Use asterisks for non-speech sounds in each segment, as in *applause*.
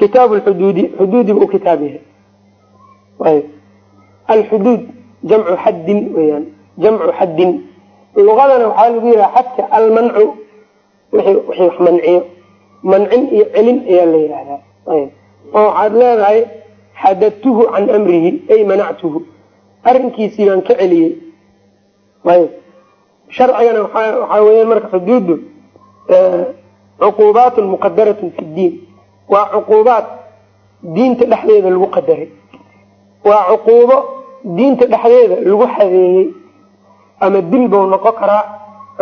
kitaabu lxuduudi xuduudi buu kitaab yahay alxuduud jamcu xaddin weyaan jamcu xaddin luqadana waxaa lagu yihaha xadka almancu wixii wax manciyo mancin iyo celin ayaa la yihahdaa oo waxaad leedahay xadadtuhu can amrihi ay manactuhu arrinkiisii baan ka celiyey ayb sharcigana waxaa weyaan marka xuduuddu cuquubaatun muqadaratun fi ddiin waa cuquubaat diinta dhexdeeda lagu qadaray. Waa cuquubo diinta dhexdeeda lagu xadeeyey ama dil bau noqon karaa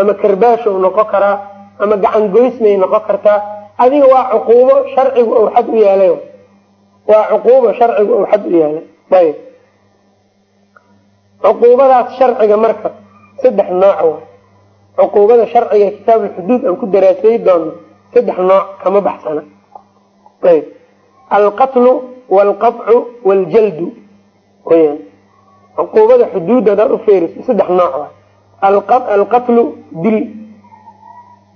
ama karbaashow noqon karaa ama gacan goysmay noqon kartaa. Adiga waa cuquubo sharcigu ou xad u yaalay waa cuquubo sharcigu ou xad u yaalay ayb cuquubadaas sharciga marka saddex nooc wa cuquubada sharciga kitaabulxuduud aan ku daraasay doono saddex nooc kama baxsana alqatlu waalqaطcu waaljaldu weyaan cuquubada xuduudda hadaad u feeriso saddex nooc alqatlu dil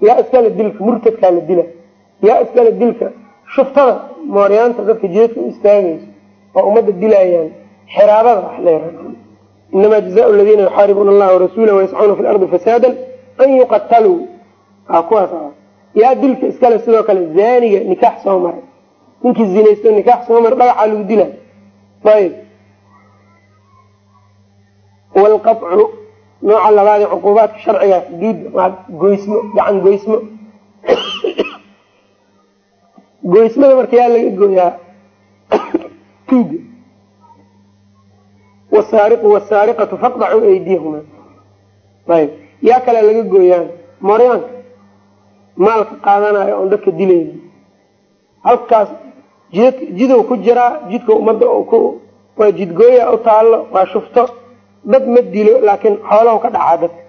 yaa iskale dilka murtadkaa la dila yaa iskale dilka shuftada mooryaanta dadka jeedka u istaagayso oo ummadda dilayaan xiraabada inamaa jazaau ladiina yuxaaribuuna allaha warasuulah wayascuuna fi lardi fasaada an yuqataluu kuwaas yaa dilka iskale sidoo kale zaaniga nikaax soo maray ninkii zinaysto nikaax soo maray dhagaxaa lagu dila ayb wlqacu nooca labaad cuquubaadka sharciga xuduudda waa goysmo gacan goysmo. Goysmada marka yaa laga gooyaa tuuga wasaariqu wasaariqatu faqdacuu aydiyahuma ayb yaa kale laga gooyaan mooryaanka maalka qaadanayo oon dadka dilayni halkaas jidow ku jiraa jidka ummadda waa jidgooya u taallo waa shufto dad ma dilo laakiin xoolaha ka dhacaa dadka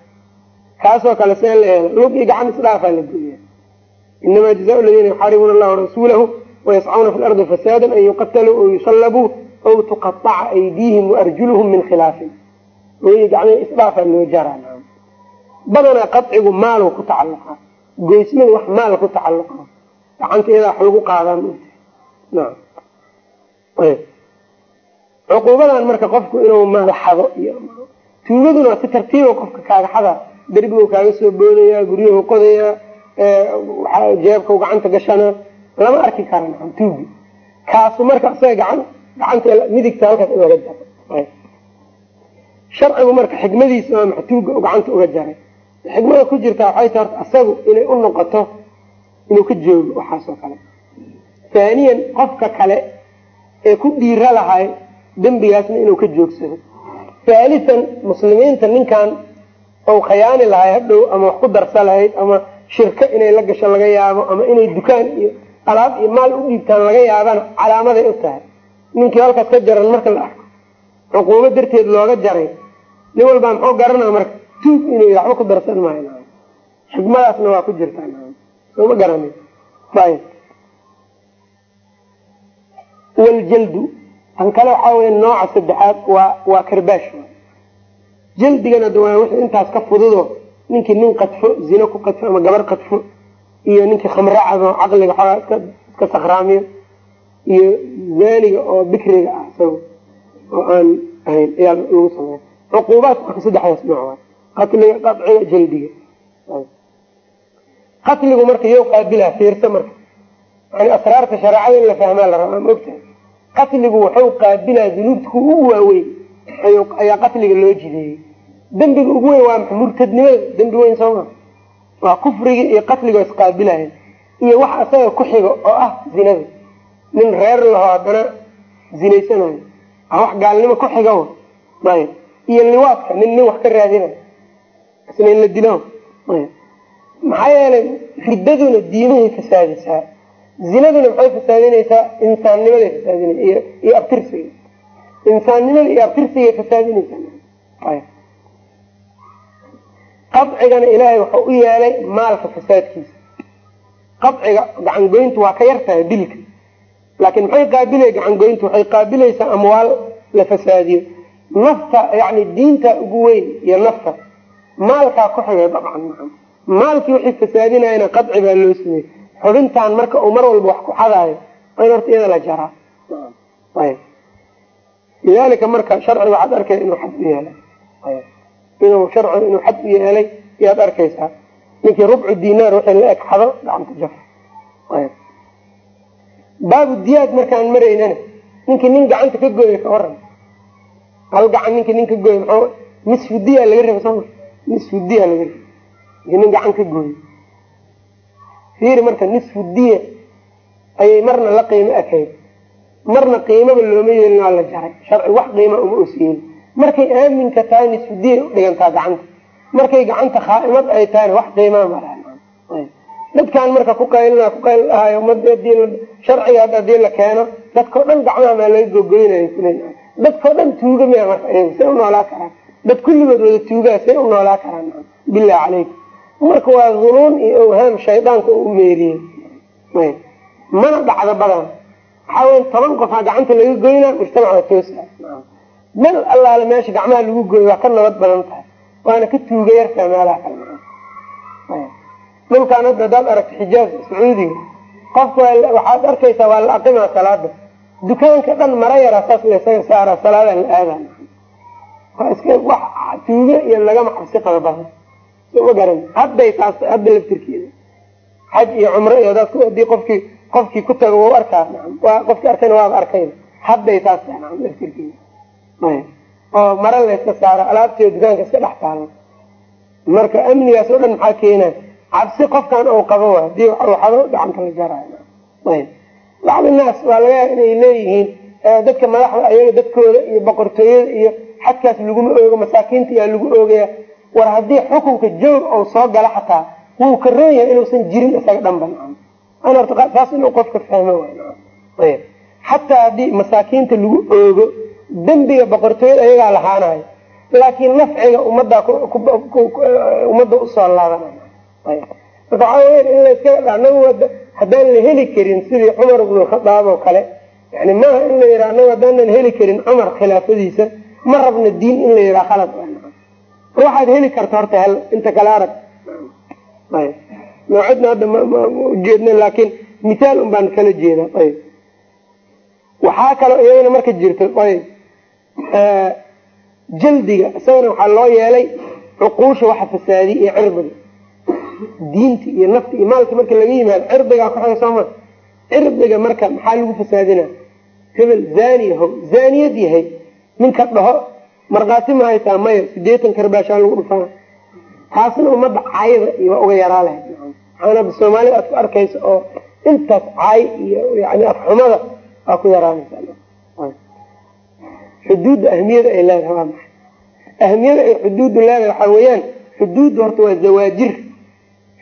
kaasoo kale see la helo lug iyo gacan isdhaafaa la gooya inamaa jazaau ladiina yuxaaribuuna allaha warasuulahu wayascuuna fi lardi fasaadan an yuqataluu aw yusallabuu aw tuqaaca aydiihim waarjuluhum min khilaafin. Wy gacmihi isdhaafaa loo jaraa badanaa qacigu maalow ku tacalluqa goysmada wax maal ku tacalluqa gacanta iyadaa wax lagu qaadaan cuquubadan marka qofku inuu maalaxado iyo tuugaduna si tartiiba qofka kaaga xada derbigu kaaga soo boodaya guryahu qodaya jeebkau gacanta gashana lama arki kara tuugi. Kaasu marka isaga gacan gacanta midigta halkaas in laga jaro. Sharcigu marka xikmadiisa waa maxtuuga gacanta uga jaray. Xikmada ku jirta waxay ta horta asagu inay u noqoto inuu ka joogo waxaasoo kale haaniyan qofka kale ee ku dhiira lahay dembigaasna inuu ka joogsado. Haalisan muslimiinta ninkan ou khayaani lahay hadhow ama wax ku darsa lahayd ama shirko inay la gasho laga yaabo ama inay dukaan iyo alaab iyo maal u dhiibtaan laga yaabana calaamaday u tahay. Ninkii halkaas ka jaran marka la arko cuquubo darteed looga jaray nin walbaa muxuu garanaa marka tuug inuu waxba ku darsan maayo. Xikmadaasna waa ku jirtaa sooma garani waljaldu tan kale waxaa wey nooca saddexaad waa waa karbaash jaldigana d waa wixii intaas ka fududo ninkii nin qadfo zino ku qadfo ama gabar qadfo iyo ninkii khamre cado caqliga xoogaa iska iska sakhraamiyo iyo zaaniga oo bikriga ah isago oo aan ahayn ayaa lagu sameeya cuquubaadka marka saddexdaas nooc waa qatliga qadciga jaldiga qatligu marka yow qaabilaa fiirsa marka yani asraarta shareecada in la fahmaa la rabaa ma ogtahay? Qatligu wuxuu qaabilaa dunuubta ku ugu waaweyn ayaa qatliga loo jideeyey. Dembiga ugu weyn waa murtadnimada dembi weyn sooma waa kufriga iyo qatliga isqaabilayan iyo wax asaga ku xigo oo ah zinada. Nin reer laho haddana zinaysanayo wax gaalnimo ku xiga ayb iyo liwaadka nin nin wax ka raadinayo isna in la dilo maxaa yeelay riddaduna diimahay fasaadisaa zinaduna maxay fasaadinaysaa insaannimaday fasaadinaysa iyo abtirsiga. Insaannimada iyo abtirsigay fasaadinaysaa. Qadcigana ilaahay waxau u yeelay maalka fasaadkiisa. Qadciga gacangoyntu waa ka yartahay dilka. Laakiin maxay qaabilay gacangoyntu waxay qaabilaysaa amwaal la fasaadiyo. Nafta yani diinta ugu weyn iyo nafta. Maalkaa ku xigay dabcan maa maalkii wixii fasaadinayana qadci baa loo sameeyey xubintaan marka uu mar walba wax ku xadaayo waa in horta iyada la jaraa. Ayb lidalika marka sharciga waxaad arkay inuu xad u yeelay. Inuu sharcigu inuu xad u yeelay yaad arkaysaa. Ninkii rubcu dinaar wixii la eg xado gacanta jaf baabu diyaad markaan maraynana ninkii nin gacanta ka gooya ka waran hal gacan ninkii nin ka gooya maxaa nisfu diya laga raba soo nisfu diya laga raba ninkii nin gacan ka gooya fiiri marka nisfu diya ayay marna la qiimo ekayd marna qiimaba looma yeelin waa la jaray. Sharci wax qiima uma osyeelin markay aaminka tahay nisfu diya udhigantaa gacanta. Markay gacanta khaaimad ay tahayna wax qiimaa malaha dadkan marka ku qaylina ku qayl dhahayo umada haddii sharciga haddii la keeno dadkao dhan gacmaha maa laga gogoynay dadkao dhan tuuga miya marka say u noolaa karaan. Dad kulligood wada tuugaa say u noolaa karaan. Bilah caleykum marka waa dunuun iyo awhaam shaydaanka u meeriyey. Mana dhacda badan. Waxaa weya toban qofaa gacanta laga goynaa mujtamaca toosa meel allaale meesha gacmaha lagu gooyo waa ka nabad badan tahay. Waana ka tuuga yartaa meelaha kale. Dhulkaan hadda hadaad aragto xijaaz sacuudiga qofka waxaad arkaysaa waa la aqimaa salaada. Dukaanka dhan mara yaraa saas lasaga saara salaadaa la aada waa iska wax tuuge iyo lagama cabsi qaba badan ma garan hadday taas hadda laftirkeeda xaj iyo cumro iyo dadku haddii qofkii qofkii ku tago wau arkaa waa qofkii arkayna waaba arkay hadday taas tahay laftirkeeda. Oo mara layska saara alaabteeda dukaanka iska dhex taalo. Marka amnigaas oo dhan maxaa keenaya cabsi qofkan ou qabo wa haddii waxado gacanta la jaraayo. Bacdi naas waa laga yaaba inay leeyihiin dadka madaxda ayaga dadkooda iyo boqortooyada iyo xadkaas laguma oogo masaakiinta yaa lagu oogaya war haddii xukunka jawr ou soo gala xataa wuu ka roon yahay inuusan jirin isaga dhanba. Saas inuu qofka fahmo xataa haddii masaakiinta lagu oogo dembiga boqortooyada ayagaa lahaanayo laakiin nafciga ummadda ummadda u soo laabanay marka waxaa weya in layska anagu haddaan la heli karin sidii cumar ibnu khadaab oo kale yani maaha in la yidhaha anagu haddaanan heli karin cumar khilaafadiisa ma rabna diin in la yidhaha khalad waxaad heli karta horta hel inta kale arag. Noocidna hadda maujeedna laakiin mithaal un baan kala jeeda. Ayb. Waxaa kaloo iyadana marka jirto ayb. Jaldiga isagana waxaa loo yeelay cuquusha waxa fasaadiy iyo cirdiga diinta iyo nafta iyo maalka marka laga yimaado cirdigaa kuxoga sooma. Cirdiga marka maxaa lagu fasaadina hebel zani yaho zaniyad yahay. Ninka dhaho markhaati ma haytaa maya sideetan karbaashaa lagu dhufana taasna ummadda caayada iyo waa uga yaraa lahayd maxaana soomaalida aad ku arkaysa oo intaas caay iyo yani afxumada waa ku yaraanaysa xuduudda ahmiyada ay leedahay waa maxay? Ahmiyada ay xuduuddu leedahay waxaa weeyaan xuduuddu horta waa zawaajir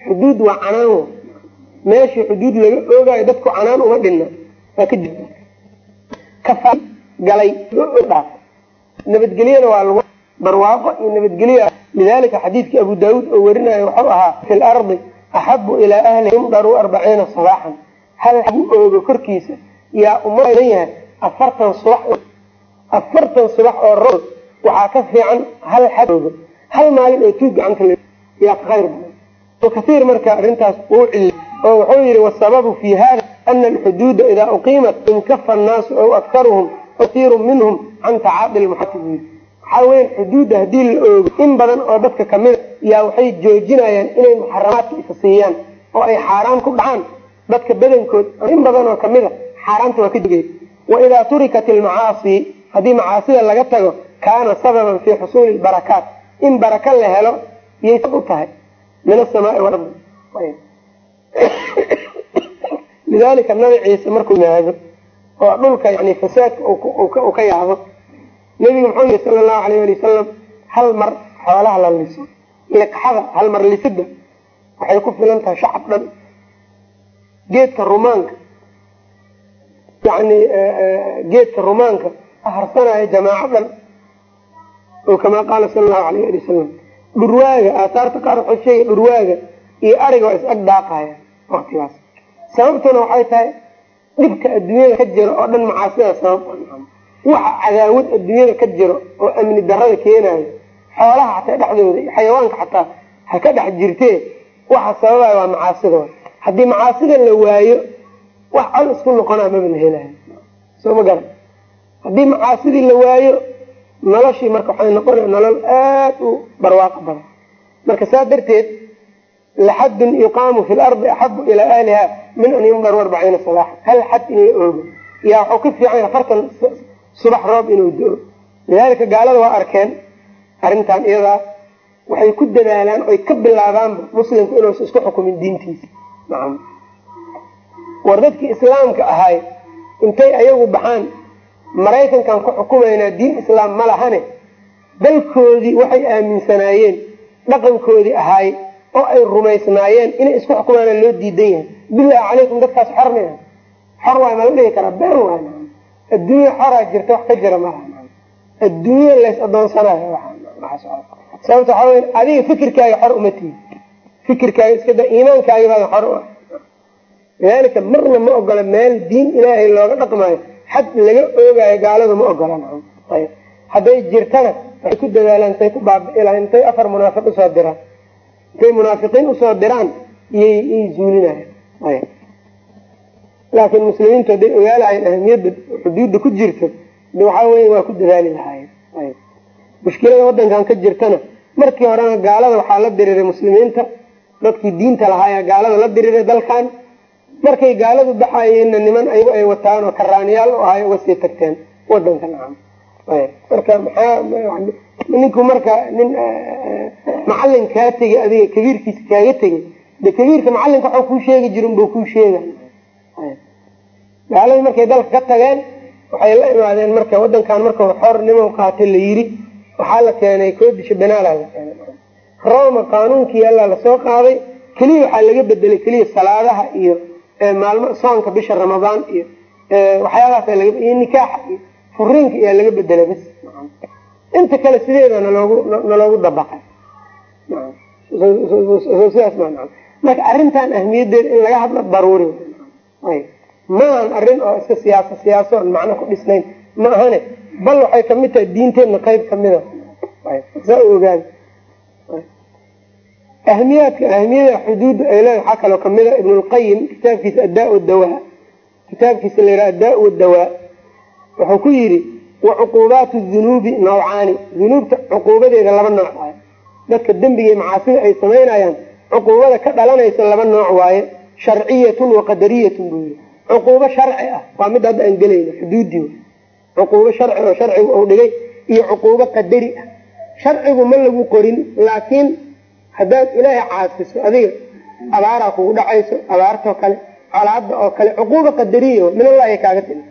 xuduud waa canaan. Meeshii xuduud laga oogaayo dadku canaan uma dhinna waa ka kafa galay nabadgelyana waa barwaaqo iyo nabadgelyo. Lidalika xadiidkii abu daawuud oo warinayo wuxuu ahaa fi lardi axabu ilaa ahli yumdaruu arbaciina sabaaxan. Hal lagu oogo korkiisa yaa ummadan yahay afartan subax afartan subax oo ro waxaa ka fiican hal xadoogo hal maalin oo tuug gacanta yaa khayr kaiir marka arrintaas uu cili oo wuxuu yihi wasababu fi hada ana alxuduuda idaa uqiimat inkafa annaasu aw aktaruhum kaiiru minhum can tacaadi lmuxatibiin waxaa weya xuduudda haddii la oogo in badan oo dadka kamida yaa waxay joojinayaan inay muxaramaadka isa siiyaan oo ay xaaraan ku dhacaan dadka badankood in badan oo kamida xaaraanta waa ka jogeen waidaa turikat ilmacaasi haddii macaasida laga tago kaana sababan fi xusuuli barakaat in baraka la helo yay u tahay. Min asamaai walardi. *coughs* Lidalika nabi ciise markuu yimaado oo dhulka yani fasaadka uu ka yaabo. Nabigu muxuu yihi sala allahu alayh ali wasalam hal mar xoolaha la liso liqxada hal mar lisida waxay ku filan tahay shacab dhan geedka rumaanka yani geedka rumaanka harsanaya jamaaco dhan. Oo kamaa qaala sala allahu alayh ali wasalam dhurwaaga aathaarta qaar waxay sheegay dhurwaaga iyo ariga waa is ag daaqaya waktigaas sababtuna waxay tahay dhibka adduunyada ka jiro oo dhan macaasida sabab waxa cadaawad adduunyada ka jiro oo amni darada keenayo xoolaha xataa dhexdooda iyo xayawaanka xataa ha ka dhex jirtee waxa sababaya waa macaasidooda haddii macaasida la waayo wax col isku noqonaa maba la helayo soo ma garan. Haddii macaasidii la waayo noloshii marka waxay noqonaya nolol aad u barwaaqo badan. Marka saa darteed laxadun yuqaamu fi lardi axabu ilaa ahliha min an yumdaru arbaciina sabaaxa hal xad in la oogo yaa waxuu ka fiican yahay afartan subax roob inuu do-o lidaalika gaalada waa arkeen arrintan iyadaa waxay ku dadaalaan oy ka bilaabaanba muslimku inuusa isku xukumin diintiisa war dadkii islaamka ahay intay ayagu baxaan maraykankan ku xukumaynaa diin islaam ma lahane dalkoodii waxay aaminsanaayeen dhaqankoodii ahaay oo ay rumaysnaayeen inay isku xukumaana loo diidan yahay bilahi calaykum dadkaas xor xor waay ma la dhihi karaa been waay adduunya xoraa jirta wax ka jira malaha adduunya lays adoonsanayo sababta waxaa wey adiga fikirkaaga xor uma tihi fikirkaaga iska da iimaankaaga baada xor u ah. Lidaalika marna ma ogola meel diin ilaahay looga dhaqmayo xad laga oogayo gaaladu ma ogola ayb. Hadday jirtana waxay ku dadaalaan intay ku baabi'ilaan intay afar munaafiq u soo diraan intay munaafiqiin u soo diraan iyay zuulinayan laakiin muslimiintu hadday ogaalahayn ahamiyadda xuduudda ku jirto de waxaa wey waa ku dadaali lahaayeen. Mushkilada wadankan ka jirtana markii horena gaalada waxaa la diriiray muslimiinta dadkii diinta lahaaya gaalada la diriiray dalkan markay gaaladu baxayeenna niman ayagu ay wataan oo karaaniyaal u ahay uga sii tagteen wadanka nacam marka maxaa ninku marka nin macalin kaa tegay adiga kabiirkiisa kaaga tegay de kabiirka macalinka waxuu kuu sheegi jira unbuu kuu sheega gaaladii markay dalka ka tageen waxay la imaadeen marka wadankan marka xornimo qaata la yiri waxaa la keenay koodisha benaala la keenay. Roma qaanuunkii allaa la soo qaaday keliya waxaa laga bedelay keliya salaadaha iyo maalmo soonka bisha ramadaan iyo waxyaabahaas iyo nikaaxa iyo furiinka iyaa laga bedelay bas inta kale sideeda naloogu naloogu dabaqay sidaas ma marka arrintan ahmiyadeeda in laga hadlo daruuri maahan arrin oo iska siyaasa siyaaso on macno ku dhisnayn. Ma ahane bal waxay ka mid tahay diinteenna qayb kamida saa ogaada ahmiyaadka ahmiyada xuduudda ay leedahay waxaa kaloo kamida ibnulqayim kitaabkiisa addaa dawaa. Kitaabkiisa la yidhaha addaa dawaa wuxuu ku yidhi wa cuquubaatu dunuubi nawcaani. Dunuubta cuquubadeeda laba nooc waaye. Dadka dembiga macaasida ay samaynayaan cuquubada ka dhalanaysa laba nooc waaye sharciyatun wa qadariyatun buu yii cuquubo sharci ah waa mid hadda aan gelayno xuduudii cuquubo sharci oo sharcigu uu dhigay iyo cuquubo qadari ah. Sharcigu ma lagu qorin laakiin haddaad ilaahay caasiso adiga abaaraa kugu dhacayso abaartoo kale colaada oo kale cuquuba qadariya min allahi kaaga timi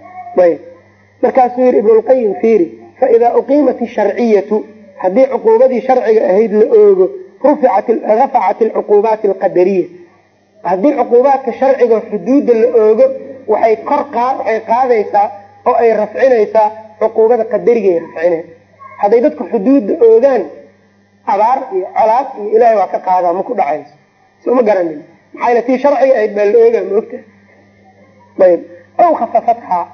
markaasuu yihi ibnulqayim fiiri faidaa uqiimat isharciyatu haddii cuquubadii sharciga ahayd la oogo rafacat alcuquubaati alqadariya haddii cuquubaadka sharciga xuduudda la oogo waxay kor waxay qaadaysaa oo ay rafcinaysaa cuquubada qadarigay rafcina hadday dadku xuduudda oogaan abaar iyo colaad iyo ilaahay waa ka qaadaa ma ku dhacayso. Soo ma garanin. Maxaa tii sharciga ahayd baa la oogaa ma ogta ayb aw khafafathaa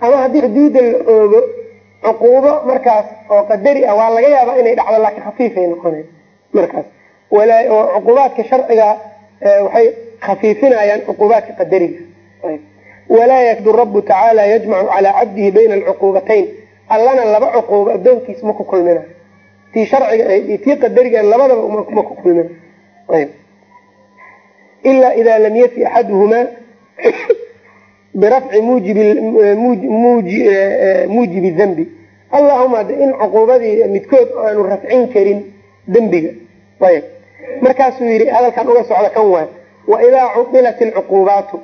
ama haddii xuduudda la oogo cuquubo markaas oo qadari ah waa laga yaabaa inay dhacdo laakiin khafiifay noqona markaas. Cuquubaadka sharciga waxay khafiifinayaan cuquubaadka qadariga. Walaa yakdu rabu tacaala yajmacu calaa cabdihi bayna alcuquubatayn. Allana laba cuquubo adoonkiis ma ku kulmina. Tii sharciga tii qadariga labadaba ma ku kulmina. Ilaa idaa lam yafi axaduhumaa *coughs* birafci muujibi dembi allahuma de in cuquubadii midkood aanu rafcin karin dembiga ayb markaasuu yihi hadalkan uga socda kan waay waidaa cudilat alcuquubaatu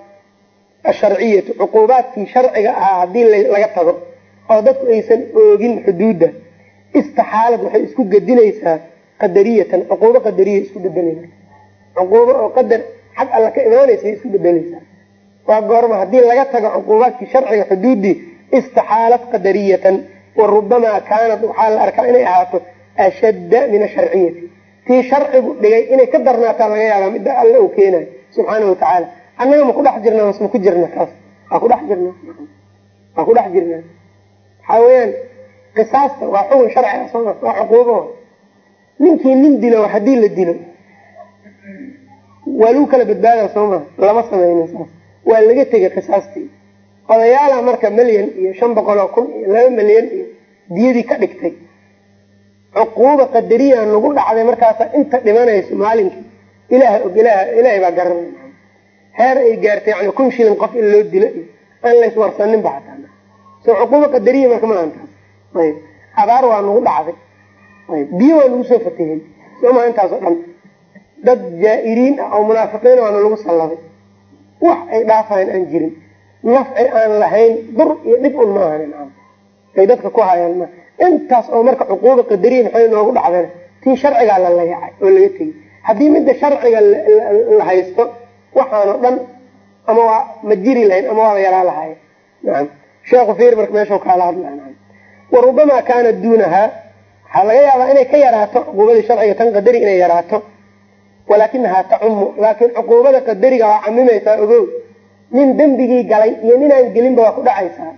asharciyatu cuquubaadkii sharciga ahaa haddii laga tago oo dadku aysan oogin xuduudda istaxaalad waxay isku gedinaysaa qadariyatan cuquubo qadariya isku bedelaysa cuquubo oo qadar xag alla ka imaanaysa isku bedelaysaa waa goorma haddii laga tago cuquubaadkii sharciga xuduuddii istaxaalad qadariyatan wa rubamaa kaanad waxaa la arkaa inay ahaato ashadda min asharciyati tii sharcigu dhigay inay ka darnaataa laga yaabaa midda alle uu keenayo subxaana watacaala annaga ma ku dhex jirnaa mas ma ku jirna taas. Waa ku dhex jirnaa waa ku dhex jirnaa waxaa weyaan qisaasta waa xukun sharci ah sooma waa cuquubo. Ninkii nin dilo haddii la dilo waa lagu kala badbaada sooma lama sameynin saas waa laga tegay qisaastii odayaala marka milyan iyo shan boqol oo kun iyo laba milyan iyo diyadii ka dhigtay. Cuquuba qadariya nagu dhacday markaasa inta dhimanayso maalinkii ilaahay baa garanay heer ay gaartay yani kun shilin qof in loo dilo iyo aan layswarsanin ba hataa. So cuquuba qadariya marka ma antaas ayb abaar waa nagu dhacday. Ayb biyo waa nagu soo fatihey sooma intaas oo dhan. Dad jaa-iriin ah oo munaafiqiin waana lagu salladay wax ay dhaafayn aan jirin nafci aan lahayn dur iyo dhib un maahan ay dadka ku hayaan ma. Intaas oo marka cuquuba qadariya maxay noogu dhacdeen tii sharcigaa la layacay oo laga tegey. Haddii midda sharciga la haysto waxaanoo dhan ama waa ma jiri lahayn ama waaba yaraa lahayn naam. Sheekhu fiir marka meesha kaala hadla wa rubamaa kaana duunahaa waxaa laga yaabaa inay ka yaraato cuquubadii sharciga tan qadari inay yaraato walaakinahaa tacumu laakiin cuquubada qadariga waa camimaysaa ogow. Nin dembigii galay iyo ninaan gelinba waa ku dhacaysaa.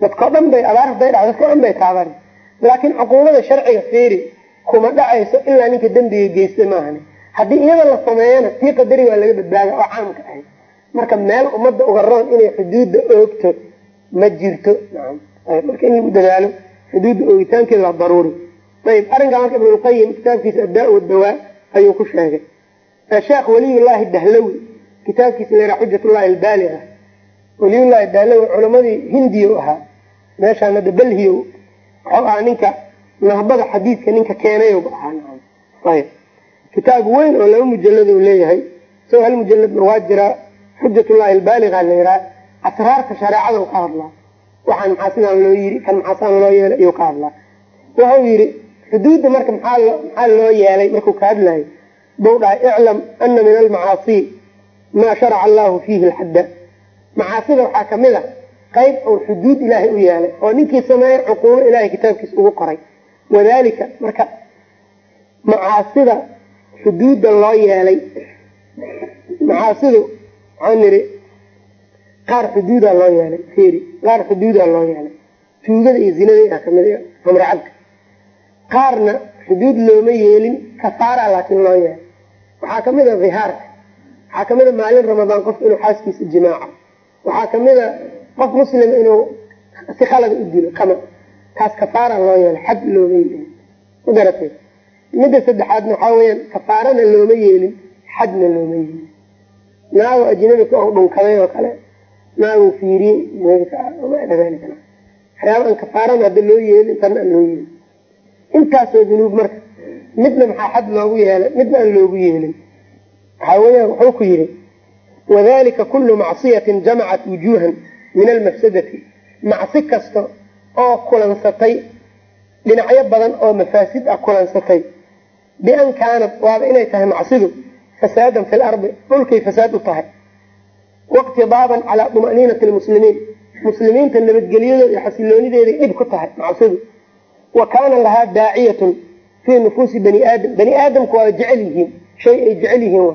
Dadkao dhan bay abaar haday dhaco dadkao dhan bay taaban laakiin cuquubada sharciga fiiri kuma dhacayso ilaa ninka dembiga geysta maahani. Haddii iyada la sameeyana tii qadariga waa laga badbaada oo caamka ahayd. Marka meel ummadda uga roon inay xuduudda oogto ma jirto. Marka in lagu dadaalo xuduudda oogitaankeeda waa daruuri. Ayb arrinkaa marka ibnulqayim kitaabkiisa addaa dawaa ayuu ku sheegay. Sheekh waliyullaahi dahlawi kitaabkiisa la yhaha xujatullahi albaaliga waliyullahi dahlawi culamadii hindiya ahaa meeshaan hadda belhiyo ahaa ninka nahbada xadiidka ninka keenayba ahaa. Kitaab weyn oo laba mujalad u leeyahay isagoo hal mujaladna waa jiraa xujatullahi albaaliga la yihaha asraarta shareecada ka hadlaa. Waxaan maxaa sidaan loo yiri kan maxaasaan loo yeelay iyuu ka hadlaa. Wuxuu yidhi xuduudda marka maxaa loo yeelay markuu ka hadlayo buu dhahay iclam ana min almacaasi maa sharaca allahu fiihi lxadda macaasida waxaa ka mid a qayb ou xuduud ilaahay u yeelay oo ninkii sameeyey cuquubo ilahay kitaabkiisa ugu qoray. Wadalika marka macaasida xuduudda loo yeelay macaasidu waxaan niri qaar xuduudaa loo yeelay qaar xuduudaa loo yeelay. Tuugada iyo zinada ka mid amracadka qaarna xuduud looma yeelin kafaara laakiin loo yeelay. Waxaa ka mid a hihaarka waxaa ka mid a maalin ramadaan qofka inuu xaaskiisa jimaaco. Waxaa ka mid a qof muslim inuu si khalada u dilo kama. Taas kafaara loo yeelay xad looma yeelin. Ma garatay midda saddexaadna waxaa weyaan kafaarana looma yeelin xadna looma yeelin. Naago ajnabika oo dhunkaday oo kale. Naagu fiiriyey waxyaaba kafaarana hadda loo yeelin intana aan loo yeelin intaasoo dunuub marka midna maxaa xad loogu yeelay midna aan loogu yeelin. Waxaa weyaan wuxuu ku yidhi wadalika kulu macsiyatin jamacat wujuuhan min almafsadati. Macsi kasta oo kulansatay dhinacyo badan oo mafaasid ah kulansatay. Bian kaanat waaba inay tahay macsidu fasaadan fi lardi dhulkay fasaad u tahay. Waqtidaaban calaa dumaniinati lmuslimiin. Muslimiinta nabadgelyadooda iyo xasiloonideeday dhib ku tahay macsidu wa kaana lahaa daaciyatun fii nufuusi bani aadam bani aadamku waa jecel yihiin shay ay jecel yihiin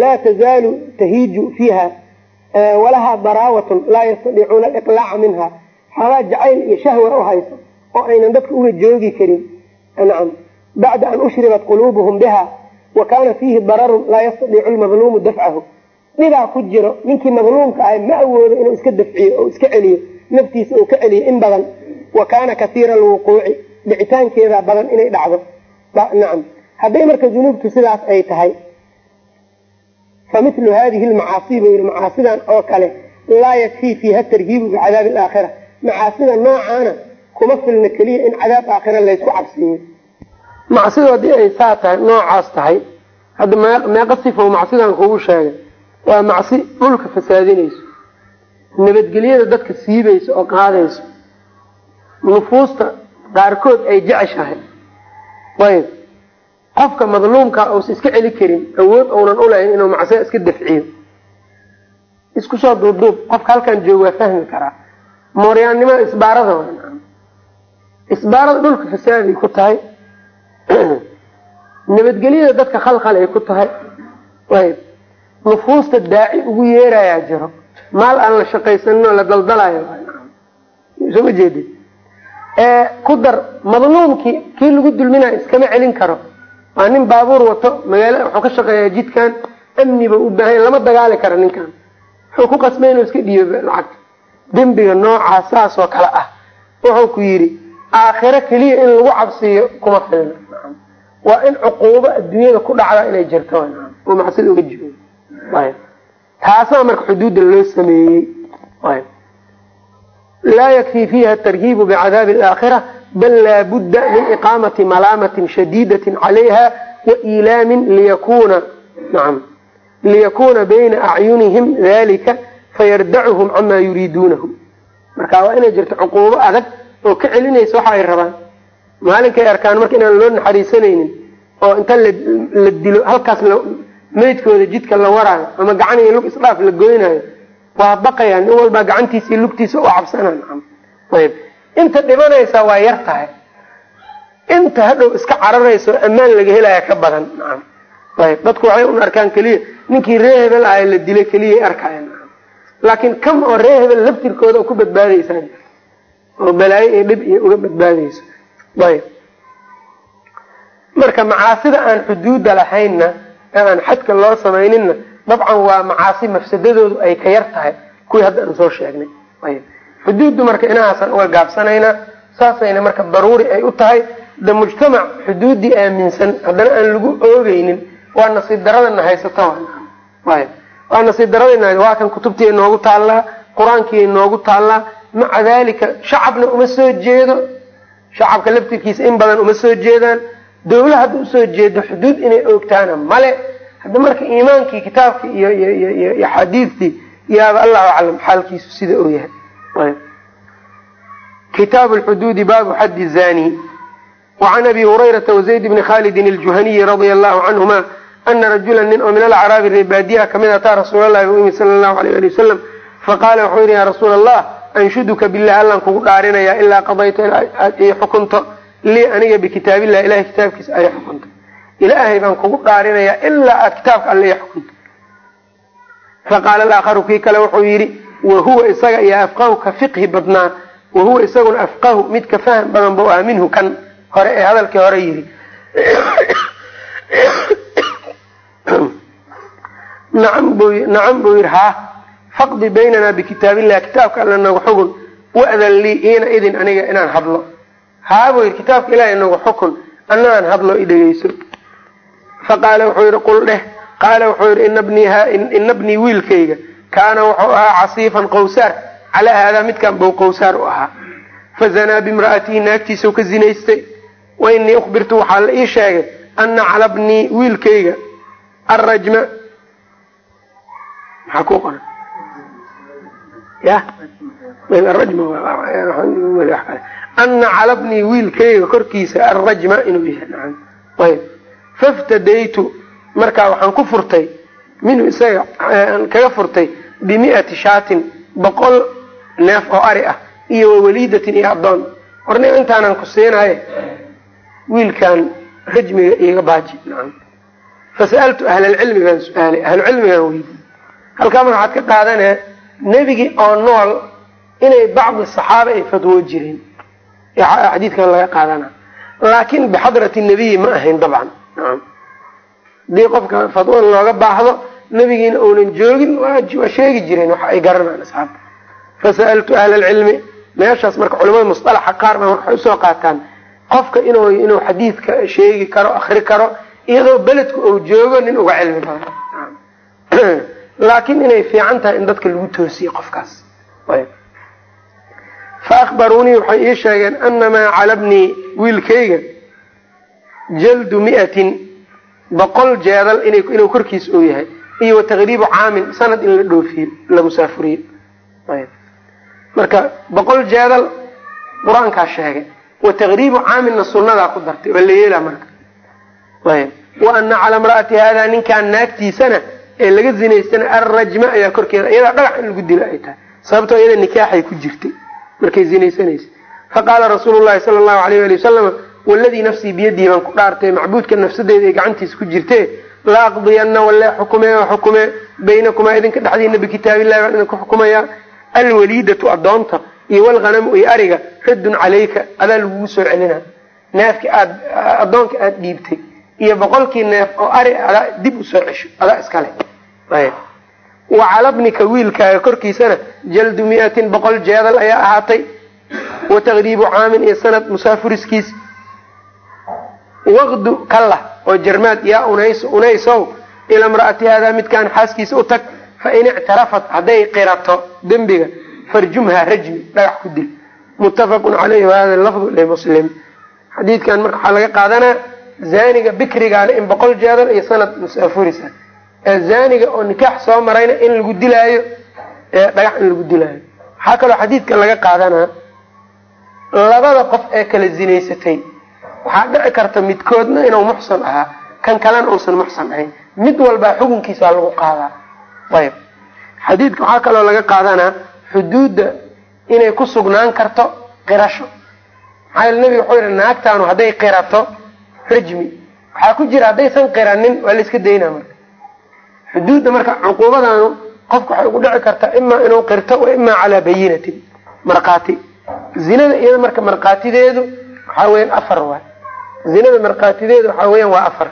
laa tazaalu tahiiju fiiha walahaa daraawatun laa yastadiicuuna aliqlaaca minha xoogaa jacayl iyo shahwa u hayso oo aynan dadka uga joogi karin. Nacam bacda an ushribat quluubuhum biha wa kaana fiihi dararun laa yastadiicu lmadluumu dafcahu. Dhibaa ku jiro ninkii madluumka ahay ma awoodo inuu iska dafciyo oo iska celiyo naftiisa uu ka celiyo in badan wa kaana kasiira alwuquuci dhicitaankeeda badan inay dhacdo. Nacam. Hadday marka dunuubtu sidaas ay tahay fa milu hadihi lmacaasi buu yihi macaasidan oo kale laa yakfii fiiha tarhiibu bicadaabi alaakhira. Macaasida noocaana kuma filna keliya in cadaab aakhira laysku cabsiiyo. Macsidu haddii ay saa tahay noocaas tahay hadda meeqa sifo macsidan kugu sheegay waa macsi dhulka fasaadinayso. Nabadgelyada dadka siibayso oo qaadayso nufuusta qaarkood ay jeceshahay. Ayb qofka madluumka uusa iska celi karin awood uunan ulahayn inuu macsiya iska dafciyo isku soo duubduub qofka halkan jooga waa fahmi karaa. Mooryaannimada isbaarada isbaarada dhulka fasaaday ku tahay. *clears throat* Nabadgelyada dadka khalkhal ay ku tahay. Ayb nufuusta daaci ugu yeerayaa jiro. Maal aan la shaqaysaninoo la daldalayo soo ma jeedid ku dar madluumkii kii lagu dulminayo iskama celin karo. Waa nin baabuur wato magaala wuxuu ka shaqeeyaa jidkan amniba u baahanya lama dagaali karo ninkan. Wuxuu ku qasbay inuu iska dhiibo lacagta dembiga noocaa saas oo kale ah. Wuxuu ku yidhi aakhiro keliya in lagu cabsiiyo kuma filna waa in cuquubo adduunyada ku dhacda inay jirto. Oo macsida uga jiro taasaa marka xuduudda loo sameeyey laa yakfii fiiha atarhiibu bicadaabi alaakhira bal laa budda min iqaamati malaamatin shadiidatin calayha wa iilaamin liyakuna nacam liyakuna bayna acyunihim dalika fayardacuhum camaa yuriiduunahu marka waa inay jirto cuquubo adag oo ka celinaysa waxa ay rabaan maalinkay arkaan marka inaan loo naxariisanaynin oo inta la dilo halkaas meydkooda jidka la waraayo ama gacan iyo lug isdhaaf la goynayo waa baqayaan nin walbaa gacantiisa lugtiisa u cabsanaan. Ayb. Inta dhimanaysa waa yar tahay. Inta hadhow iska cararayso ammaan laga helaya ka badan. Nacam ayb. Dadku waxay un arkaan keliya ninkii ree hebel ahay la dilay keliyay arkaayan laakiin kam oo ree hebel laftirkooda ku badbaadaysaan oo balaayo iyo dhib iyo uga badbaadayso. Ayb. Marka macaasida aan xuduudda lahaynna ee aan xadka loo samayninna dabcan waa macaasi mafsadadoodu ay ka yar tahay. Kuwii hadda aan soo sheegnay. Ayb xuduuddu marka inahaasaan uga gaabsanaynaa saasayna marka daruuri ay u tahay de mujtamac xuduuddii aaminsan. Haddana aan lagu oogeynin waa nasiib daradana haysato ayb waa nasiib daradana waa kan kutubtii inoogu taallaa qur'aankii inoogu taallaa maca dalika shacabna uma soo jeedo. Shacabka laftirkiisa in badan uma soo jeedaan. Dawla hadda u soo jeedo xuduud inay oogtaana male hadda marka iimaankii kitaabkii iyo iyo xadiidtii yaaba allahu aclam xaalkiisu sida uu yahay. Kitaabu lxuduudi baabu xaddi zani wacan abi hurayrata wazayd bni khalidin aljuhaniyi radia allahu canhuma ana rajula nin oo min alacraabi reebaadiyaha ka mid ataa rasuulalahi u yimid sala allahu alayh ali wasalam faqaala wuxuu yidhi ya rasuula allah anshuduka bilah allaan kugu dhaarinayaa ilaa qadayta aad ii xukunto. Lii aniga bikitaabillah ilahay kitaabkiisa ay xukunto ilaahay baan kugu dhaarinayaa ilaa aad kitaabka alle xukunto faqaala alaakharu kii kale wuxuu yidhi wahuwa isaga iyo afqahu ka fiqhi badnaa wahuwa isaguna afqahu mid ka faham badan buu ah minhu kan hore ee hadalkii hore yidhi. *coughs* Nacam buu yidhi haa faqdi baynanaa bikitaabillah kitaabka alle nagu xugun wa'dan lii iina idin aniga inaan hadlo. Haa buu yidhi kitaabka ilahay nagu xukun anna aan hadlo i dhegeyso faqaala wuxuu yidhi qul dheh qaala wuxuu yidhi ina bnii wiilkayga kaana wuxuu ahaa casiifan qawsaar calaa haadaa midkan bou qawsaar u ahaa fazanaa bimra'atihi naagtiisau ka zinaystay wa inii ukhbirtu waxaa la ii sheegay ana cala wiilkayga arajma maxaa ku qoran ya ana cala bnii wiilkayga korkiisa arrajma inuu yahay faftadaytu markaa waxaan ku furtay minhu isaga kaga furtay bimi'ati shaatin boqol neef oo ari ah iyo wawaliidatin iyo addoon. Horni intaanan ku siinaye wiilkan rajmiga iiga baaji nacam. Fasa'altu ahlalcilmi baan su'aalay ahlucilmigaan weydiy halkaa marka waxaad ka qaadanee nebigii oo nool inay bacdi saxaaba ay fadwo jireen. Xadiidkan laga qaadana laakin bixadrati nabiyi ma ahayn dabcan haddii qofka fadwo looga baahdo nebigiina uunan joogin waa sheegi jireen waxa ay garanaan asxaabta fasa'altu ahla alcilmi meeshaas marka culamada musalaxa qaar ba waxay u soo qaataan qofka inuu inuu xadiidka sheegi karo akri karo iyadoo beledku uu joogo nin uga cilmi badan. *clears throat* Laakiin inay fiican tahay in dadka lagu toosiye qofkaas. Fa akhbaruunii waxay ii sheegeen anamaa cala bnii wiilkayga jaldu mi'atin boqol jeedal inuu korkiis uu yahay iyo wataqriibu caamin sanad in la dhoofiyo la musaafuriyo marka boqol jeedal qur'aankaa sheegay wataqriibu caaminna sunnadaa ku dartay waa la yeelaa marka. Wa ana cala imra'ati haadaa ninkaan naagtiisana ee laga zinaystana arrajma ayaa korkeeda iyadaa dhagax in lagu dilo ay tahay sababtoo iyada nikaaxay ku jirtay markay zinaysanaysa. Faqaala rasuulu llahi sala allahu alayh ali wasalama waladii nafsii biyadihi baan ku dhaartay macbuudka nafsadeeda ay gacantiisa ku jirtee la aqdiyana walee xukumee oo xukumee baynakumaa idinka dhexdiina bikitaabillahi baan idinku xukumayaa alwaliidatu addoonta iyo walghanamu iyo ariga raddun calayka adaa lagugu soo celina. Neefki aad addoonka aada dhiibtay iyo boqolkii neef oo ari adaa dib u soo cesho adaa iskale. Wa calabnika wiilkaaga korkiisana jaldu miatin boqol jeedal ayaa ahaatay. Wa taqriibu caamin iyo sanad musaafuriskiis waqdu kallah oo jarmaad yaa unays unaysow ila mra'ati haadaa midkaan xaaskiisa u tag fa in ictarafat hadday qirato dembiga farjumha rajmi dhagax ku dil. Muttafaqun caleyhi wahada lafdu limuslim xadiidkan marka waxaa laga qaadanaa zaaniga bikrigaana in boqol jeedal iyo sanad musaafurisa ee zaaniga oo nikaax soo marayna in lagu dilaayo dhagax in lagu dilaayo. Waxaa kaloo xadiidkan laga qaadanaa labada qof ee kala zinaysatay waxaa dhici karta midkoodna inuu muxsan ahaa kan kalena uusan muxsan ahayn. Mid walbaa xukunkiisa lagu qaadaa. Ayb xadiidka waxaa kaloo laga qaadanaa xuduudda inay ku sugnaan karto qirasho. Maxaa yele nabiga wuxuu yihi naagtaanu hadday qirato rajmi waxaa ku jira haddaysan qiranin waa la iska daynaa marka. Xuduudda marka cuquubadaanu qofka waxay ugu dhici kartaa imaa inuu qirto wa imaa calaa bayinatin markhaati. Zinada iyada marka markhaatideedu waxaa weyan afar waay zinada markhaatideedu waxaa weyan waa afar.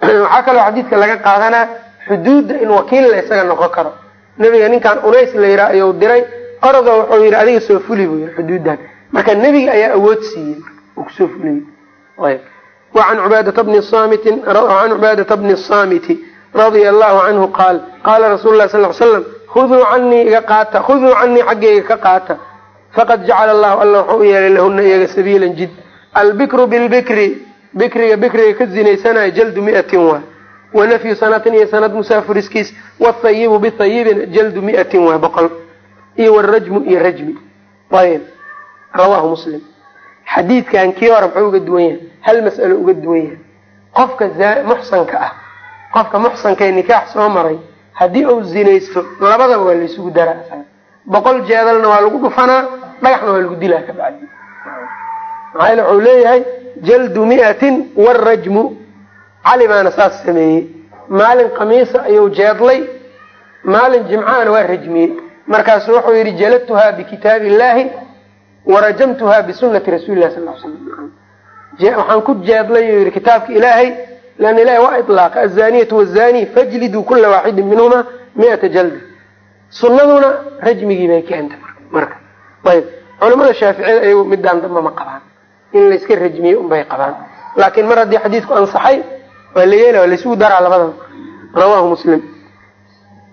*clears throat* Waxaa kaloo xadiidka laga qaadanaa xuduudda in wakiil la isaga noqon karo. Nebiga ninkan unays la yihaa ayuu diray orodo wuxuu yidhi adiga soo fuli buu yii xuduuddan. Marka nebiga ayaa awood siiyey uu ku soo fuliyey. Ayb wacan cubaadata bni samitin can cubaadata bni saamiti radia allahu canhu qaal qaala rasuulu lah sal l slam khuduu canii iga qaata khuduu canii xaggayga ka qaata faqad jacala allahu alla wuxuu u yeelay lahuna iyaga sabiilan jid. Albikru bilbikri bikriga bikriga ka zinaysanayo jaldu miatin waay wanafyu sanatin iyo sanad musaafuriskiis wthayibu bithayibina jaldu miatin waay boqol. Iyo wrajmu iyo rajmi. Ayb rawahu muslim. Xadiidkan kii hore muxuu uga duwan yahay hal mas'alo uga duwan yahay. Qofka muxsanka ah qofka muxsanka ee nikaax soo maray haddii uu zinaysto labadaba waa laysugu daraa boqol jeedalna waa lagu dhufanaa dhagaxna waa lagu dilaa ka bacdi. Maxaa wuxuu leeyahay jaldu miatin warajmu cali baana saas sameeyey. Maalin kamiisa ayuu jeedlay. Maalin jimcahana waa rajmiyey. Markaasu wuxuu yihi jaladtuha bikitaabi illahi warajamtuha bisunati rasuli lah sal l slam waxaan ku jeedlay u yihi kitaabka ilaahay leanna ilahi waa ilaaqa azaniyatu wazani fajliduu kula waaxidin minhuma miata jalda sunaduna rajmigii bay keenta marka ayb. Culamada shaaficiyada ayagu midaan damba ma qabaan. In layska rajmiye unbay qabaan. Laakiin mar haddii xadiidku ansaxay waa la yeela waa laysugu daraa labadan. Rawahu muslim.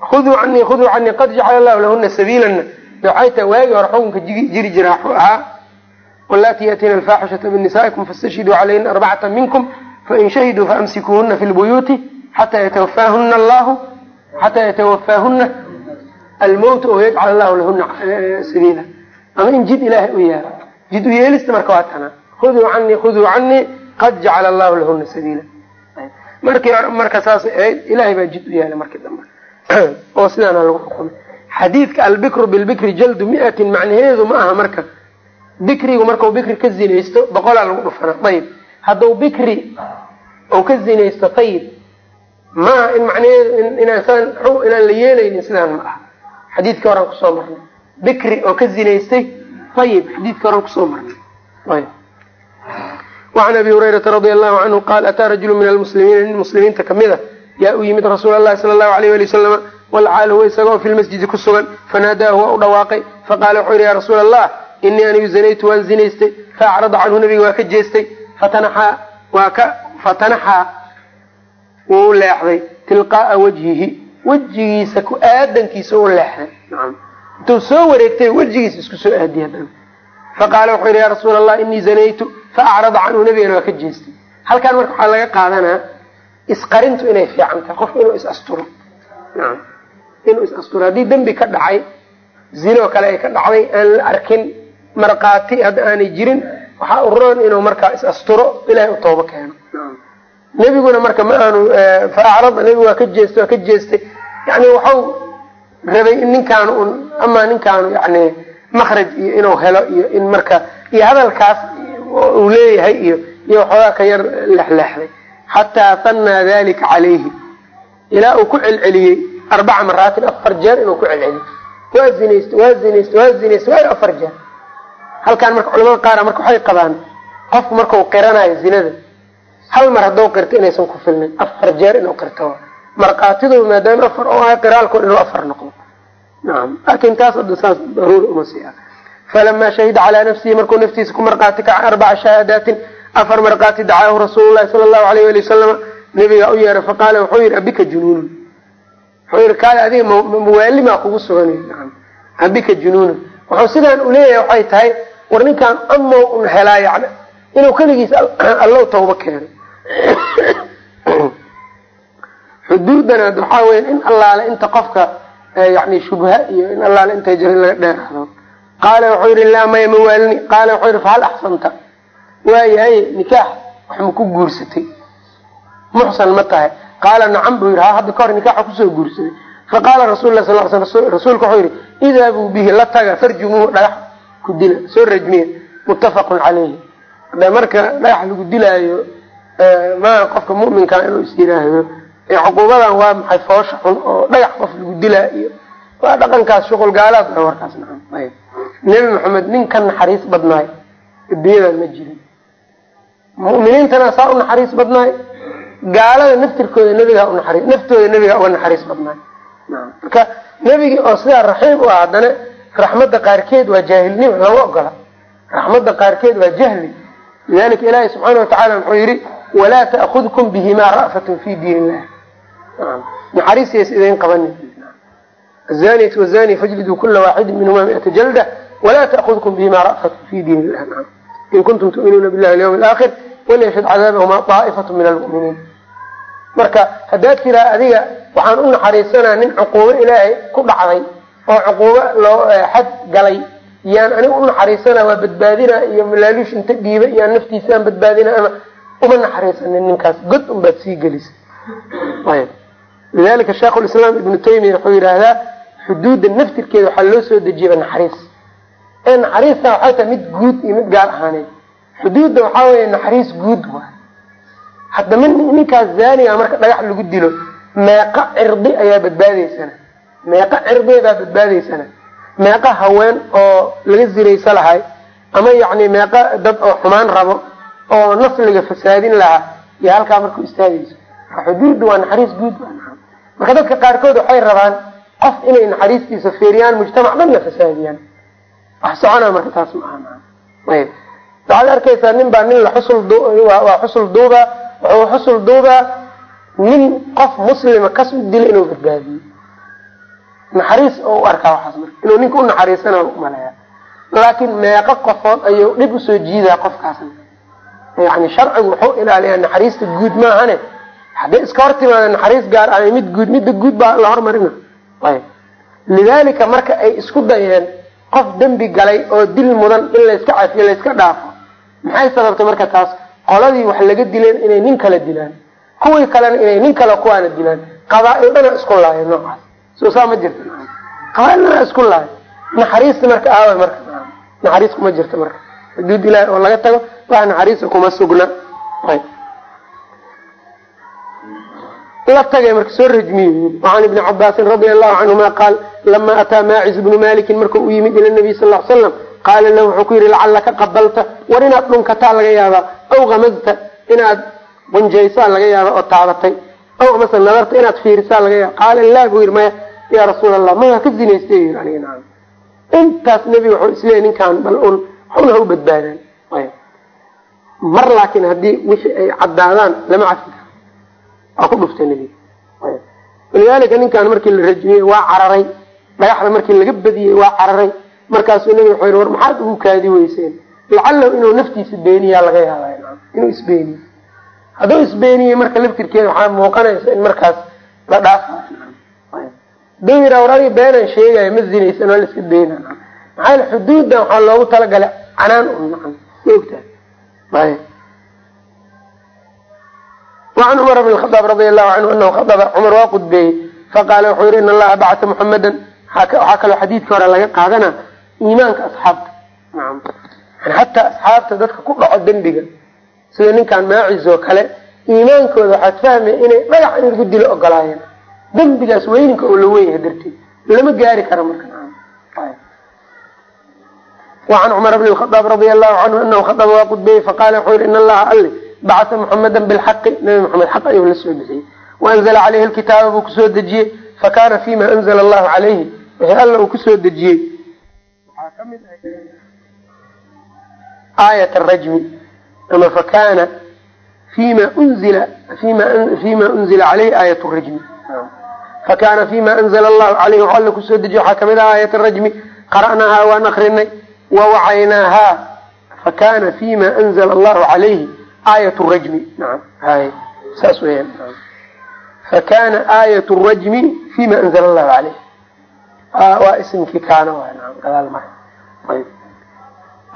Khuduu canii khuduu canii qad jacala allahu lahuna sabiilana waxay tahay waagii hore xukunka jiri jira waxuu ahaa walaati yaatiina alfaaxishata min nisaa'ikum fastashhiduu calayhina arbacata minkum fain shahiduu faamsikuuhuna fi lbuyuuti xataa yatawafaahuna allahu xataa yatawafaahuna almowt oo yajcal allahu lahuna sabiila ama in jid ilaahay u yeelo jid u yeelista marka waa tana khuduu canii khuduu canii qad jacala allahu lahuna sabiila markii marka saasay ahayd ilahay baa jid u yeelay markii dambe oo sidaana lagu xukumay xadiidka albikru bilbikri jaldu miatin macnaheedu ma aha marka bikrigu markau bikri ka zinaysto boqolaa lagu dhufanaa ayib hadduu bikri ou ka zinaysto ayib maaha in macnaheedu inaan la yeelaynin sidaan ma aha xadiidkii horaan ku soo marnay. Bikri oo ka zinaystay ayib xadiidkii horaan ku soo marnay. Ayb wacan abi hurayrata radia allahu canhu qaal ataa rajulu min almuslimiina nin muslimiinta ka mid a yaa u yimid rasuul allahi sala allahu alayh ali wasalama walxaal huwa isagoo fi lmasjidi ku sugan fanaadaahu waa u dhawaaqay faqaala wuxuu yidhi ya rasuula allah inii anigu zanaytu waan zinaystay faacrada canhu nabiga waa ka jeestay fatanaxaa waa ka fatanaxaa wuu leexday tilqaaa wajhihi wejigiisa ku aadankiisa u leexday intuu soo wareegtay wejigiisa isku soo aadiyay haddana faqaala wuxuu yidhi ya rasuula allah inii zanaytu faacrada canhu. Nabigana waa ka jeestay. Halkaan marka waxaa laga qaadanaa isqarintu inay fiican tahay. Qofku inuu is asturo nacam inuu is asturo haddii dembi ka dhacay zinoo kale ay ka dhacday aan la arkin markhaati hadda aanay jirin waxaa uroon inuu markaa is asturo ilahay u toobo keeno. Nebiguna marka ma aanu faacrada nebigu waa ka jeestay waa ka jeestay yani waxau rabay in ninkaanu un amaa ninkaanu yani makraj iyo inuu helo iyo in marka iyo hadalkaas uu leeyahay iyo iyo waxoogaa ka yar lexleexday xataa hanaa dalika calayhi. Ilaa uu ku celceliyey arbaca maraatin afar jeer inuu ku celceliyo. Waa zinayst waa zinayst waa zinayst waa afar jeer. Halkaan marka culamada qaara marka waxay qabaan qofku markau qiranayo zinada hal mar hadduu qirto inaysan ku filnin afar jeer inuu qirto markaatidu maadaama afar oo ah qiraalkood inuu afar noqdo. Nacam laakin taas hadda saas daruuri uma sii ah. Falamaa shahida calaa nafsihi markuu naftiisa ku markaati kaca arbaca shahaadaatin afar markaati dacaahu rasuulu lahi sala allahu alayh ali wasalama nabigaa u yeeray faqaala wuxuu yihi abika junuunun. Wuxuu yihi kaale adiga mawaalimaa kugu sugan naam abika junuunun. Wuxuu sidaan uleeyahay waxay tahay war ninkaan amow un helaa yani inuu keligiis allow tawba keeno xuduudana waxaa weya in allaale inta qofka yani shubha iyo in allaale inta jira in laga dheeraado. Qaala wuxuu yihi laa maya mawaalini. Qaala wuxuu yihi fahal axsanta. Waayahay nikaax. Wax ma ku guursatay. Muxsan ma tahay. Qaala nacam buu yihi ha hadda kahor nikaaxa ku soo guursaday faqaala rasul lah sal sl rasuulka wuxuu yihi idhabuu bihi la taga farjumuuhu dhagax ku dila. Soo rajmiya. Muttafaqun caleyhi marka dhagax lagu dilaayo maa qofka muminkaa inuu is yiraahdo cuquubadan waa maxay? Foosha xun oo dhagax qof lagu dilaa iyo waa dhaqankaas shuqul gaalaad a warkaas nebi maxamed nin ka naxariis badnaay. Adduunyadan ma jirin. Mu'miniintana saa u naxariis badnaay. Gaalada naftirkooda nebigaa unaxariis naftooda nebigaa uga naxariis badnaay. Marka nebigii oo sidaa raxiim u ah haddana raxmadda qaarkeed waa jaahilnimo lama ogola. Raxmadda qaarkeed waa jahli. Lidalika ilaahi subxaana watacala wuxuu yihi walaa ta'khudkum bihimaa ra'fatun fi diin illah naxariistays idin qabanin azaniyatu wazani fajliduu kula waaxidin minhuma miata jalda walaa ta'khudkum bihimaa ra'fatun fi diin illah in kuntum tu'minuuna billahi alyawm alaakhir walyashhad cadaabahuma daa'ifatu min almu'miniin marka haddaad tiraa adiga waxaan u naxariisanaa nin cuquubo ilaahay ku dhacday oo cuquubo loo xad galay yaan aniga u naxariisanaa waa badbaadinaa iyo malaaluush inta dhiiba iyaan naftiisaan badbaadina ama uma naxariisanin ninkaas god un baad sii gelisa lidalika sheikhu lislaam ibnu taymiya wuxuu yidhaahdaa xuduudda naftirkeeda waxaa loo soo dejiyaba naxariis ee naxariista waxay tahay mid guud iyo mid gaar ahaaneed xuduudda waxaa weeye naxariis guud waay hadda min ninkaas zaaniga marka dhagax lagu dilo meeqa cirdi ayaa badbaadaysana meeqa cirdiebaa badbaadaysana meeqa haween oo laga ziraysa lahay ama yacni meeqa dad oo xumaan rabo oo nasliga fasaadin lahaa iyo halkaa markuu istaagayso xuduudda waa naxariis guud marka dadka qaarkood waxay rabaan qof inay naxariistiisa feeriyaan mujtamac dhanna fasaadiyaan. Wax socona marka taas ma aha. Ayb. Waxaad arkaysaa nin baa nin la xusul xusul duuba wuxuu xusul duubaa nin qof muslima kas u dila inuu badbaadiyo. Naxariis oo u arkaa waxaas marka inuu ninka u naxariisana umaleeya laakiin meeqo qofood ayuu dhib u soo jiidaa qofkaasna. Yani sharcigu wuxuu ilaaliyaa naxariista guud maahane haddii iska hor timaada naxariis gaar ah mid guud midda guud baa la hormarina. Ayb lidalika marka ay isku dayeen qof dembi galay oo dil mudan in layska cafiyo layska dhaafo maxay sababtay marka taas? Qoladii wax laga dileen inay nin kala dilaan. Kuwii kalena inay nin kale kuwaana dilaan. Qabaa-il dhana isku laaya noocaas. Soo ma jirta qabaa-il dhana isku laaya naxariista marka aawa marka naxariis kuma jirta marka. Xuduud ilaahi oo laga tago wax naxariista kuma sugna. Ayb la tagay marka soo rajmiye an ibni cabaasin radia allahu canhuma qaal lama ataa maacis bnu malikin marka uu yimid ila nabiy sal slam qaala lahu wuxuu ku yihi lacalaka qabalta war inaad dhunkataa laga yaabaa aw kamasta inaad bunjaysaa laga yaaba oo taabatay aw amase nadarta inaad fiirisaa laga yaaba qaala laa buu yihi maya yaa rasuul allah maya ka zinaystay yii aniga naam. Intaas nebiga wuxuu isleeyay ninkaan bal un waxuna ha u badbaadaan mar laakiin haddii wixii ay caddaadaan lama cafi waa ku dhuftay nebiga walidaalika ninkaan markii la rajmiyey waa cararay. Dhagaxda markii laga badiyey waa cararay. Markaasuu nebiga wuxuu yihi war maxaad ugu kaadi weyseen? Lacalahu inuu naftiisa beeniyaa laga yaabay inuu isbeeniyo hadduu isbeeniyey marka laftirkeeda waxaa muuqanaysa in markaas la dhaafa haduu yiraa war adiga beenaan sheegayo ma zinaysan waa la iska beena maxaa xuduuddan waxaa loogu talagalay canaan un ma ogtahay wacan cumar bn khadaab radia allahu canhu anahu khadaba cumar waa qudbeeyey faqaala wuxuu yihi in allaha bacata muxamadan waxaa kaloo xadiidka hore laga qaadana iimaanka asxaabta yani hataa asxaabta dadka ku dhaco dembiga sida ninkan maacis oo kale iimaankooda waxaad fahmaya inay dhagax in lagu dilo ogolaayeen dembigaas weyninka oo la weynyahay darteed lama gaari karo marka wacan cumar bn khadaab radia allahu canhu anahu khadaba waa qudbeeyey faqaala wuxuu bacata muxamadan bilxaqi nabi maxamed xaq ayuu la soo bixiyey waanzala caleyhi lkitaaba buu ku soo dejiyey fakana fima anzla allahu calayhi wixii alla uu ku soo dejiyey aayat rajmi ama fakana fima unzila fima unzila caleyhi aayat rajmi fakana fima anzla allahu caleyhi waxu alla ku soo dejiyey waxaa ka mid ah aayat rajmi qara'naahaa waan akrinay wawacaynaahaa fakana fima anzla allahu calayhi aayat rajmi naam saas weyaan fakana aayat rajmi fima anzla allahu caleyh waa ismkii kaana gadaal mara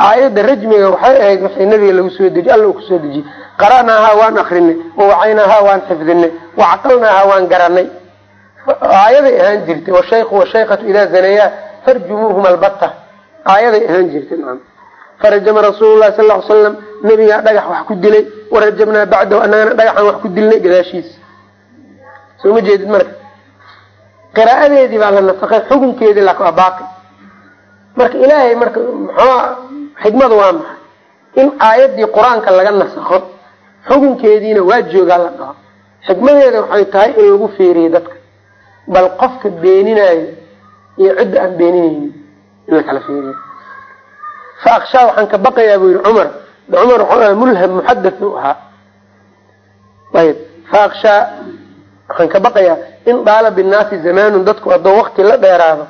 aayadda rajmiga waxay ahayd wixii nabiga lagu soo dejiy alla uu ku soo dejiyey qara'naahaa waan akrinay wawacaynaahaa waan xifdinay wacaqalnaahaa waan garanay aayaday ahaan jirtay washaykhu washaykatu idaa zanayaa farjumuuhuma albata aayaday ahaan jirtay naam farajama rasuulu lahi sal ly slam nabigaa dhagax wax ku dilay warajabnaa bacdahu annagana dhagaxaan wax ku dilnay gadaashiisa soo ma jeedid marka qiraa'adeedii baa la nasakay xukunkeedii waa baaqi marka ilaahay marka muxua xikmadu waa maxay in aayaddii qur'aanka laga nasakho xukunkeediina waa joogaa la dhaho xikmadeeda waxay tahay in lagu fiiriyo dadka bal qofka beeninaayo iyo cidda aan beeninaynin in la kala fiiriyo fa akshaa waxaan ka baqayaa buu yihi cumar cumar wuxuu aha mulham muxadath u ahaa ayb fa akshaa waxaan ka baqayaa in dhaala binnaasi zamaanun dadku hadduu wakti la dheeraado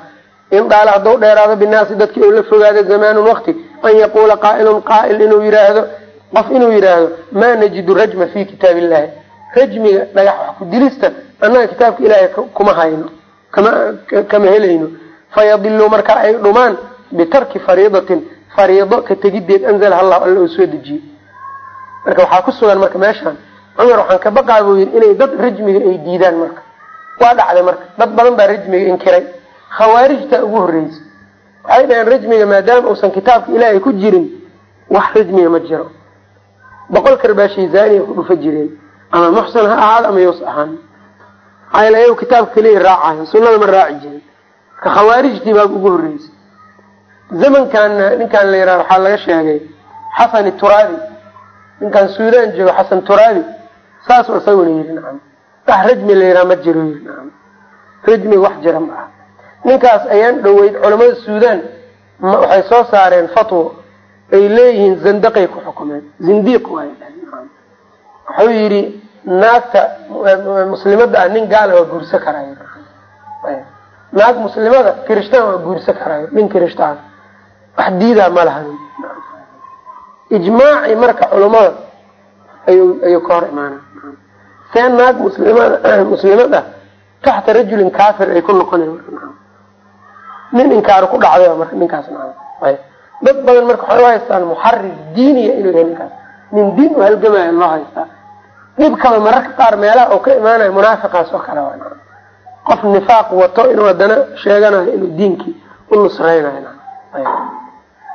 in dhaala hadduu dheeraado binaasi dadkii uu la fogaado zamaanun wakti an yaquula qaa'ilun qaa'il inuu yidhaahdo qof inuu yidhaahdo maa najidu rajma fi kitaab illahi rajmiga dhagax wax ku dilista annaga kitaabka ilaahay kuma hayno kama kama helayno fayadiluu marka ay dhumaan bitarki fariidatin fariido ka tegideed anzalaha allahu alla uu soo dejiyey marka waxaa ku sugan marka meeshaan cumar waxaan ka baqaa buu yidhi inay dad rajmiga ay diidaan marka. Waa dhacday marka dad badan baa rajmiga inkiray. Khawaarijta ugu horreysa waxay dhaheen rajmiga maadaama uusan kitaabka ilaahay ku jirin wax rajmiga ma jiro. Boqol karbaashay zaaniya ku dhufa jireen. Ama muxsan ha ahaado ama yous ahaan. Maxaa yeel ayagu kitaabka keliya raacayo sunnada ma raaci jirin. Marka khawaarijtii baa ugu horreysay zamankaana ninkaan la yidhaha waxaa laga sheegay xasan turaabi ninkaan suudaan joogo xasan turaabi saasuu isaguna yidhi nacam wax rajmi la yidhaha ma jiro yidhi nacam. Rajmiga wax jira ma aha. Ninkaas ayaan dhoweyd culamada suudaan. Waxay soo saareen fatwo. Ay leeyihiin zandaqay ku xukumeen zindiiq waay wuxuu yidhi naagta muslimada ah nin gaala waa guursa karayo naag muslimada kirishtaan waa guursa karayo nin kirishtaan wax diidaa ma laha. Ijmaaci marka culamada ayuu ka hor imaana see naag *clears throat* muslimada muslimad ah taxta rajulin kaafir ay ku noqona nin inkaar ku dhacday marka ninkaas dad badan marka waxay u haystaan muxarir diiniya inuu yahay ninkaas. Nin diin u halgamaayo loo haystaa. Dhibkaba mararka qaar meelaha uu ka imaanayo munaafiqaas oo kale qof nifaaq wato inuu haddana sheeganayo inuu diinkii u nusreynayo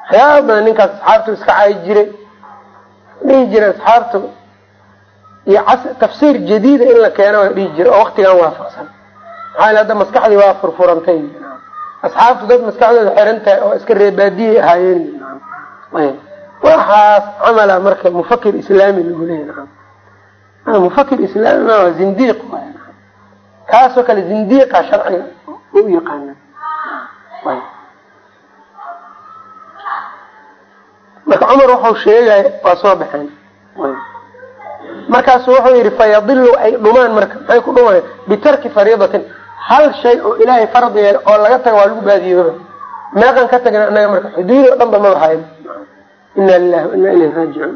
waxyaaba badan ninkaas asxaabtu iska caayi jiray. Dhihi jiray asxaabtu iyo tafsiir jadiida in la keeno waa dhihi jiray oo waktigan waafaqsan. Maxaa hadda maskaxdii waa furfurantay. Asxaabtu dad maskaxdooda xiran tahay oo iska reebaadiyay ahaayeen. Waxaas camala marka mufakir islaami lagu leeya mufakir islaami ma zindiiq waay. Kaasoo kale zindiiqa sharciga u yaqaana marka cumar wuxuu sheegay waa soo baxeen markaasu wuxuu yihi fayadilu ay dhumaan marka maxay ku dhumayan bitarki fariidatin. Hal shay oo ilaahay farad yeelay oo laga taga waa lagu baadiyooba meeqan ka tagna anaga marka xuduud oo dhan ba maba ina lilahi wa ilayhi raajicuun.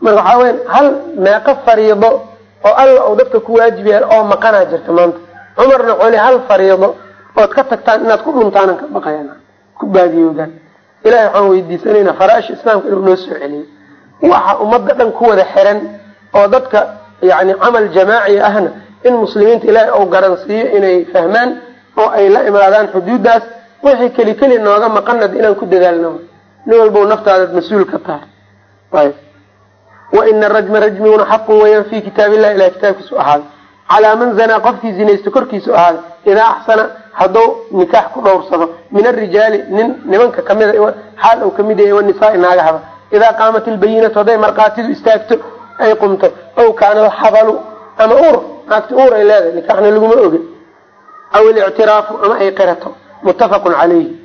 Marka waxaa weya hal meeqo fariido oo alla uu dadka ku waajib yaal oo maqanaa jirta maanta. Cumarna wuxuu li hal fariido ood ka tagtaan inaad ku dhuntaanan ka baqayan ku baadiyoodaan ilahay waxaan weydiisanaynaa faraaisha islaamka inuu noo soo celiyo waxa ummadda dhan ku wada xiran oo dadka yani camal jamaaci ahna in muslimiinta ilaahay uu garansiiyo inay fahmaan oo ay la imaadaan xuduuddaas wixii keli keli nooga maqanad inaan ku dadaalno. Nin walbow naftaada mas'uul ka tahay. Ayb wa ina rajma rajmiguna xaqun weyaan fi kitaab illahi ilahay kitaabkiisu ahaaday. Calaa man zanaa qofkii zinaysto korkiisu ahaaday. Idaa axsana hadduu nikaax ku dhowrsado min arijaali nin nimanka kamida xaal uu ka mid yahay wanisaai naagahaba idaa qaamat ilbayinatu hadday markhaatidu istaagto ay qumto aw kaana alxabalu ama ur naagti uur ay leedahay nikaaxna laguma oge. Aw ilictiraafu ama ay qirato. Muttafaqun caleyhi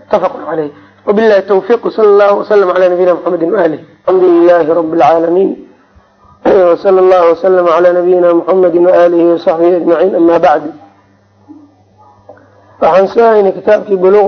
mutafaqun caleyh wabilahi tawfiq sala allahu waslama cala nabiyina mxamedi waalih alxamdu lilahi rabi lcaalamiin wsala allahu waslama cala nabiyina muxamedi waalihi wasaxbihi ajmaciin ama bacdu waxaan soo haynay kitaabkii buluq